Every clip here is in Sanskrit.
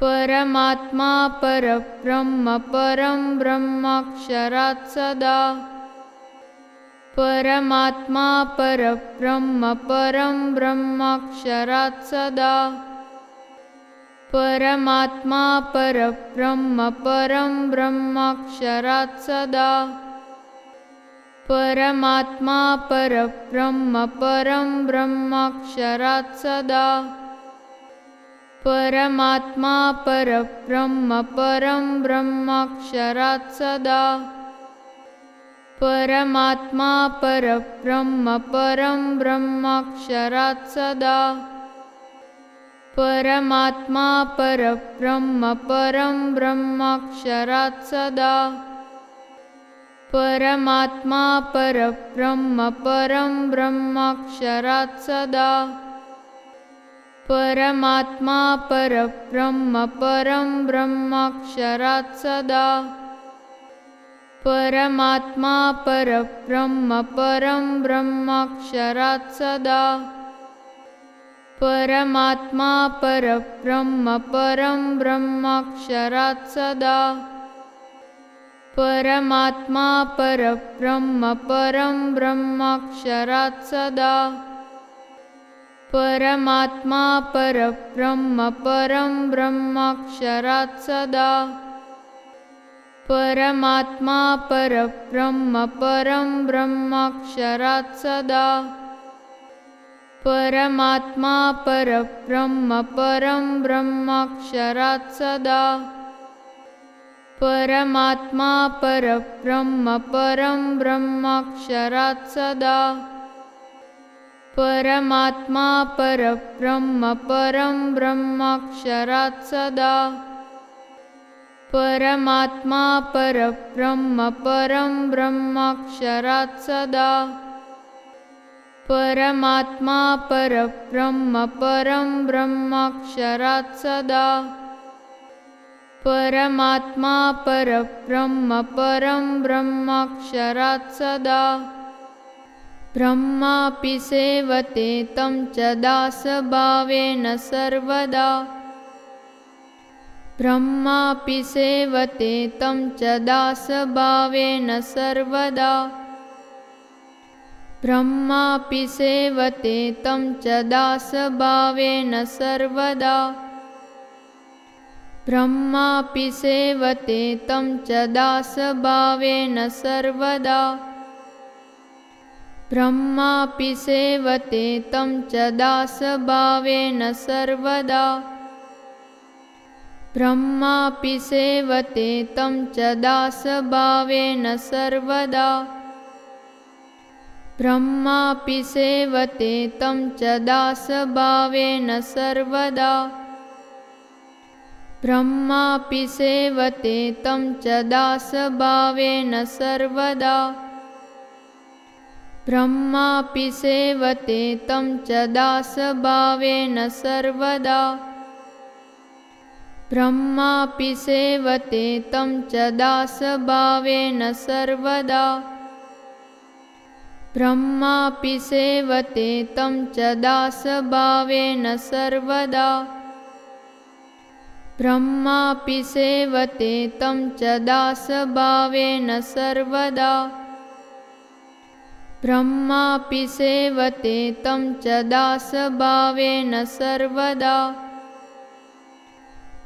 परमात्मा परब्रह्म परं ब्रह्माक्षरात् सदा। परमात्मा परब्रह्म परं ब्रह्माक्षरात् सदा। परमात्मा परब्रह्म परं ब्रह्माक्षरात् सदा। परमात्मा परब्रह्म परं ब्रह्माक्षरात् सदा परमात्मा परब्रह्म परं ब्रह्माक्षरात् सदा। परमात्मा परब्रह्म परं ब्रह्माक्षरात् सदा। परमात्मा परब्रह्म परं ब्रह्माक्षरात् सदा। परमात्मा परब्रह्म परं ब्रह्माक्षरात् सदा परमात्मा परब्रह्म परं ब्रह्माक्षरात् सदा। परमात्मा परब्रह्म परं ब्रह्माक्षरात् सदा। परमात्मा परब्रह्म परं ब्रह्माक्षरात् सदा। परमात्मा परब्रह्म परं ब्रह्माक्षरात् सदा परमात्मा परब्रह्म परं ब्रह्माक्षरात् सदा। परमात्मा परब्रह्म परं ब्रह्माक्षरात् सदा। परमात्मा परब्रह्म परं ब्रह्माक्षरात् सदा। परमात्मा परब्रह्म परं ब्रह्माक्षरात् सदा परमात्मा परब्रह्म परं ब्रह्माक्षरात् सदा। परमात्मा परब्रह्म परं ब्रह्माक्षरात् सदा। परमात्मा परब्रह्म परं ब्रह्माक्षरात् सदा। परमात्मा परब्रह्म परं ब्रह्माक्षरात् सदा ब्रह्मापि सेवते तं च दासभावेन सर्वदा। ब्रह्मापि सेवते तं च दासभावेन सर्वदा। ब्रह्मापि सेवते तं च दासभावेन सर्वदा। ब्रह्मापि सेवते तं च दासभावेन सर्वदा ब्रह्मापि सेवते तं च दासभावेन सर्वदा। ब्रह्मापि सेवते तं च दासभावेन सर्वदा। ब्रह्मापि सेवते तं च दासभावेन सर्वदा। ब्रह्मापि सेवते तं च दासभावेन सर्वदा ब्रह्मापि सेवते तं च दासभावेन सर्वदा। ब्रह्मापि सेवते तं च दासभावेन सर्वदा। ब्रह्मापि सेवते तं च दासभावेन सर्वदा। ब्रह्मापि सेवते तं च दासभावेन सर्वदा ब्रह्मापि सेवते तं च दासभावेन सर्वदा।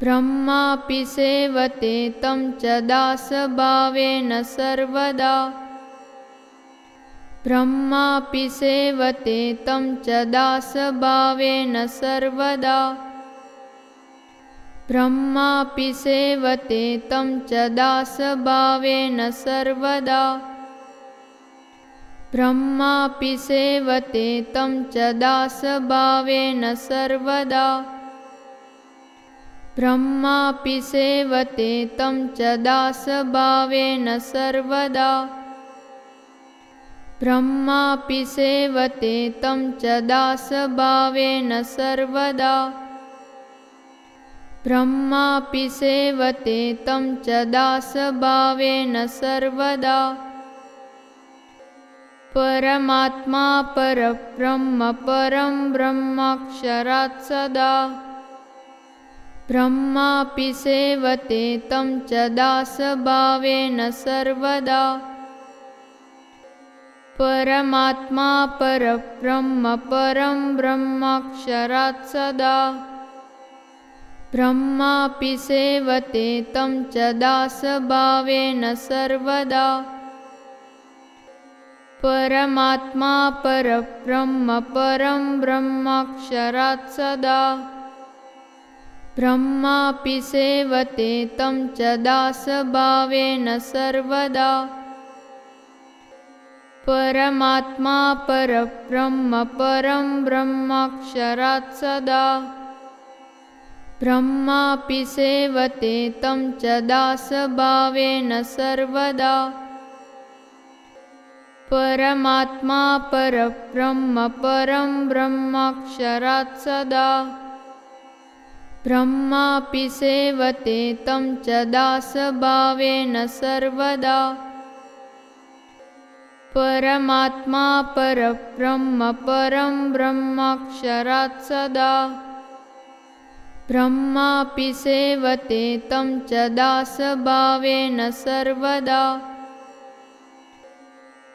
ब्रह्मापि सेवते तं च दासभावेन सर्वदा। ब्रह्मापि सेवते तं च दासभावेन सर्वदा। ब्रह्मापि सेवते तं च दासभावेन सर्वदा ब्रह्मापि सेवते तं च दासभावेन सर्वदा। ब्रह्मापि सेवते तं च दासभावेन सर्वदा। ब्रह्मापि सेवते तं च दासभावेन सर्वदा। ब्रह्मापि सेवते तं च दासभावेन सर्वदा परमात्मा परब्रह्म परं ब्रह्माक्षरात् सदा। ब्रह्मापि सेवते तं च दासभावेन सर्वदा। परमात्मा परब्रह्म परं ब्रह्माक्षरात् सदा। ब्रह्मापि सेवते तं च दासभावेन सर्वदा परमात्मा परब्रह्म परं ब्रह्माक्षरात् सदा। ब्रह्मापि सेवते तं च दासभावेन सर्वदा। परमात्मा परब्रह्म परं ब्रह्माक्षरात् सदा। ब्रह्मापि सेवते तं च दासभावेन सर्वदा परमात्मा परब्रह्म परं ब्रह्माक्षरात् सदा। ब्रह्मापि सेवते तं च दासभावेन सर्वदा। परमात्मा परब्रह्म परं ब्रह्माक्षरात् सदा। ब्रह्मापि सेवते तं च दासभावेन सर्वदा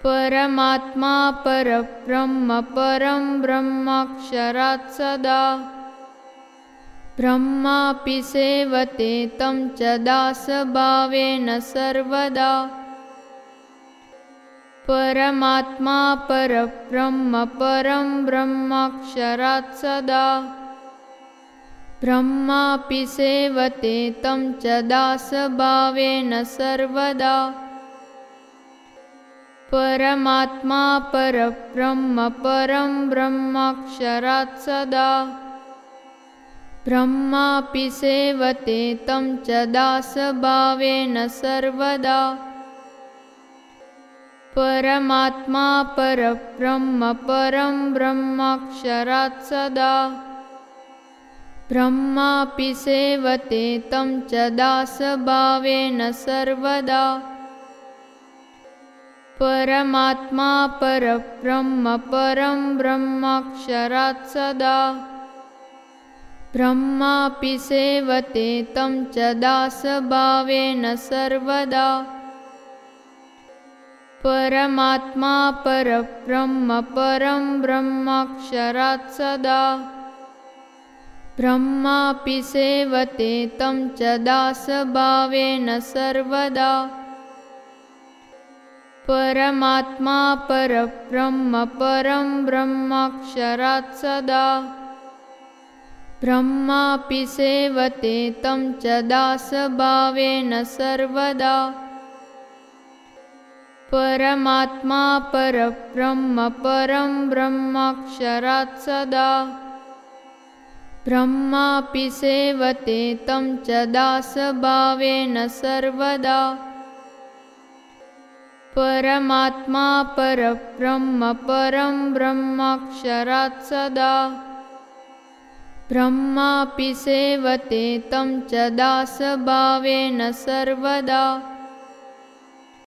परमात्मा परब्रह्म परं ब्रह्माक्षरात् सदा। ब्रह्मापि सेवते तं च दासभावेन सर्वदा। परमात्मा परब्रह्म परं ब्रह्माक्षरात् सदा। ब्रह्मापि सेवते तं च दासभावेन सर्वदा परमात्मा परब्रह्म परं ब्रह्माक्षरात् सदा। ब्रह्मापि सेवते तं च दासभावेन सर्वदा। परमात्मा परब्रह्म परं ब्रह्माक्षरात् सदा। ब्रह्मापि सेवते तं च दासभावेन सर्वदा परमात्मा परब्रह्म परं ब्रह्माक्षरात् सदा। ब्रह्मापि सेवते तं च दासभावेन सर्वदा। परमात्मा परब्रह्म परं ब्रह्माक्षरात् सदा। ब्रह्मापि सेवते तं च दासभावेन सर्वदा परमात्मा परब्रह्म परं ब्रह्माक्षरात् सदा। ब्रह्मा सेवते तं च दासभावेन सर्वदा। परमात्मा परब्रह्म परं ब्रह्माक्षरात् सदा। ब्रह्मापि सेवते तं च दासभावेन सर्वदा परमात्मा परब्रह्म परं ब्रह्माक्षरात् सदा। ब्रह्मापि सेवते तं च दासभावेन सर्वदा